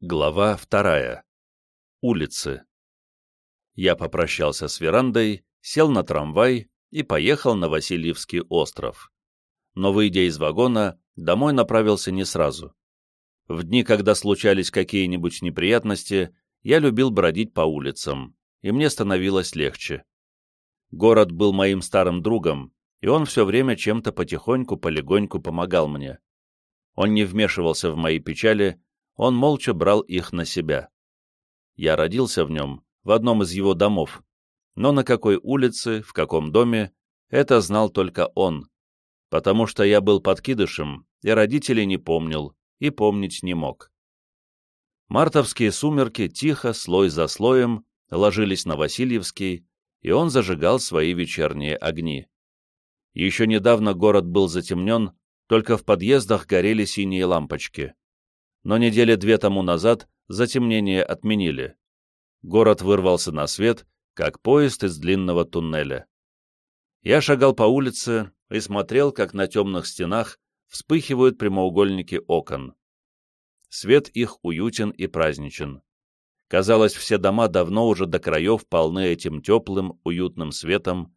Глава вторая. Улицы. Я попрощался с верандой, сел на трамвай и поехал на Васильевский остров. Но, выйдя из вагона, домой направился не сразу. В дни, когда случались какие-нибудь неприятности, я любил бродить по улицам, и мне становилось легче. Город был моим старым другом, и он все время чем-то потихоньку-полегоньку помогал мне. Он не вмешивался в мои печали, он молча брал их на себя. Я родился в нем, в одном из его домов, но на какой улице, в каком доме, это знал только он, потому что я был подкидышем, и родителей не помнил, и помнить не мог. Мартовские сумерки тихо, слой за слоем, ложились на Васильевский, и он зажигал свои вечерние огни. Еще недавно город был затемнен, только в подъездах горели синие лампочки но недели две тому назад затемнение отменили. Город вырвался на свет, как поезд из длинного туннеля. Я шагал по улице и смотрел, как на темных стенах вспыхивают прямоугольники окон. Свет их уютен и праздничен. Казалось, все дома давно уже до краев полны этим теплым, уютным светом,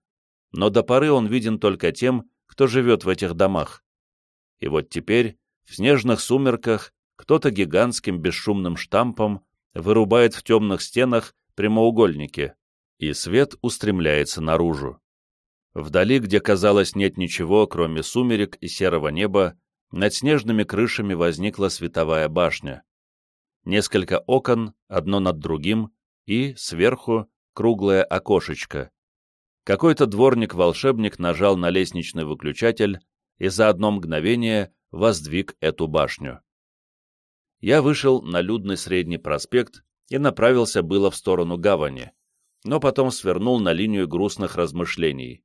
но до поры он виден только тем, кто живет в этих домах. И вот теперь, в снежных сумерках, кто-то гигантским бесшумным штампом вырубает в темных стенах прямоугольники, и свет устремляется наружу. Вдали, где, казалось, нет ничего, кроме сумерек и серого неба, над снежными крышами возникла световая башня. Несколько окон, одно над другим, и, сверху, круглое окошечко. Какой-то дворник-волшебник нажал на лестничный выключатель и за одно мгновение воздвиг эту башню я вышел на людный средний проспект и направился было в сторону гавани, но потом свернул на линию грустных размышлений.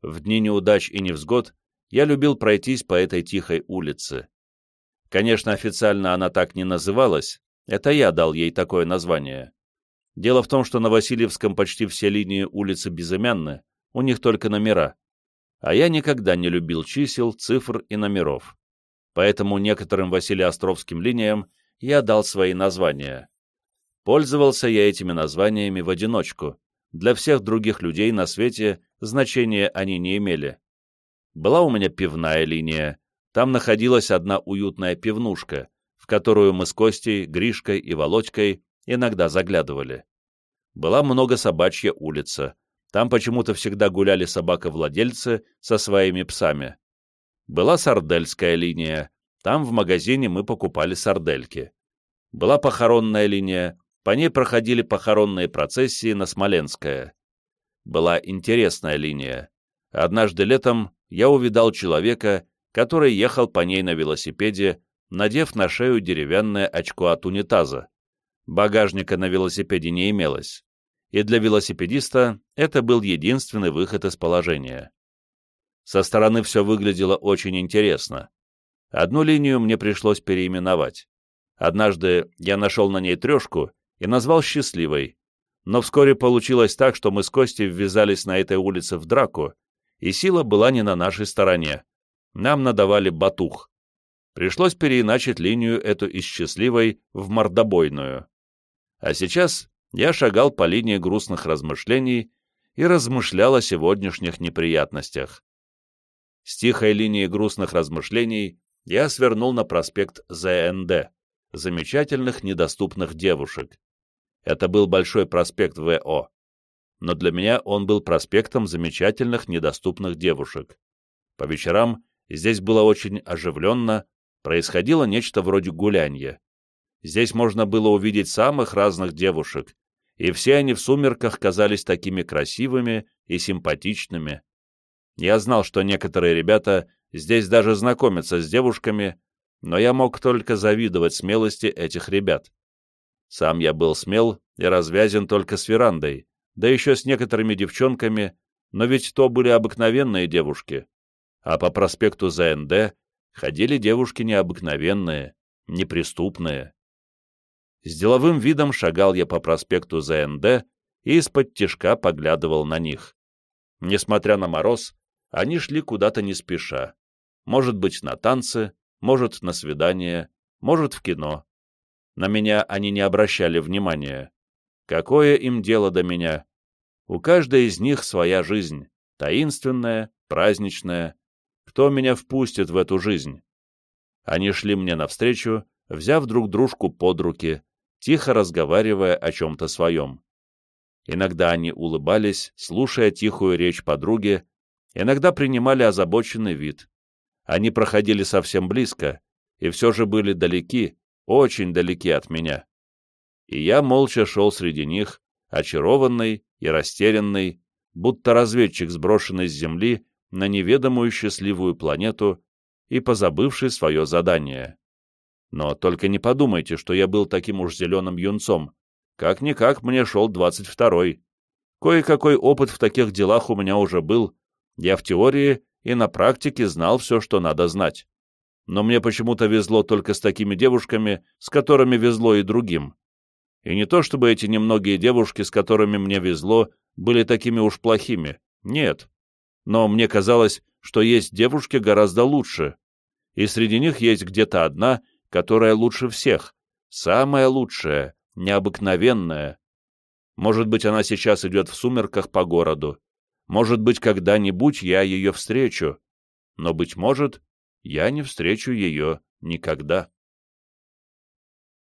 В дни неудач и невзгод я любил пройтись по этой тихой улице. Конечно, официально она так не называлась, это я дал ей такое название. Дело в том, что на Васильевском почти все линии улицы безымянны, у них только номера. А я никогда не любил чисел, цифр и номеров поэтому некоторым Василиостровским линиям я дал свои названия. Пользовался я этими названиями в одиночку, для всех других людей на свете значения они не имели. Была у меня пивная линия, там находилась одна уютная пивнушка, в которую мы с Костей, Гришкой и Володькой иногда заглядывали. Была много собачья улица, там почему-то всегда гуляли собаковладельцы со своими псами была сардельская линия, там в магазине мы покупали сардельки. Была похоронная линия, по ней проходили похоронные процессии на Смоленское. Была интересная линия. Однажды летом я увидал человека, который ехал по ней на велосипеде, надев на шею деревянное очко от унитаза. Багажника на велосипеде не имелось. И для велосипедиста это был единственный выход из положения. Со стороны все выглядело очень интересно. Одну линию мне пришлось переименовать. Однажды я нашел на ней трешку и назвал «Счастливой», но вскоре получилось так, что мы с Костей ввязались на этой улице в драку, и сила была не на нашей стороне. Нам надавали батух. Пришлось переиначить линию эту из счастливой в мордобойную. А сейчас я шагал по линии грустных размышлений и размышлял о сегодняшних неприятностях. С тихой линии грустных размышлений я свернул на проспект ЗНД, замечательных недоступных девушек. Это был большой проспект ВО. Но для меня он был проспектом замечательных недоступных девушек. По вечерам здесь было очень оживленно, происходило нечто вроде гулянья. Здесь можно было увидеть самых разных девушек, и все они в сумерках казались такими красивыми и симпатичными. Я знал, что некоторые ребята здесь даже знакомятся с девушками, но я мог только завидовать смелости этих ребят. Сам я был смел и развязен только с верандой, да еще с некоторыми девчонками, но ведь то были обыкновенные девушки. А по проспекту ЗНД ходили девушки необыкновенные, неприступные. С деловым видом шагал я по проспекту ЗНД и из-под тишка поглядывал на них. Несмотря на мороз, они шли куда-то не спеша. Может быть, на танцы, может, на свидание, может, в кино. На меня они не обращали внимания. Какое им дело до меня? У каждой из них своя жизнь, таинственная, праздничная. Кто меня впустит в эту жизнь? Они шли мне навстречу, взяв друг дружку под руки, тихо разговаривая о чем-то своем. Иногда они улыбались, слушая тихую речь подруги, иногда принимали озабоченный вид. Они проходили совсем близко, и все же были далеки, очень далеки от меня. И я молча шел среди них, очарованный и растерянный, будто разведчик, сброшенный с Земли на неведомую счастливую планету и позабывший свое задание. Но только не подумайте, что я был таким уж зеленым юнцом. Как-никак мне шел двадцать второй. Кое-какой опыт в таких делах у меня уже был. Я в теории и на практике знал все, что надо знать. Но мне почему-то везло только с такими девушками, с которыми везло и другим. И не то чтобы эти немногие девушки, с которыми мне везло, были такими уж плохими. Нет. Но мне казалось, что есть девушки гораздо лучше. И среди них есть где-то одна, которая лучше всех. Самая лучшая, необыкновенная. Может быть, она сейчас идет в сумерках по городу. Может быть, когда-нибудь я ее встречу. Но, быть может, я не встречу ее никогда.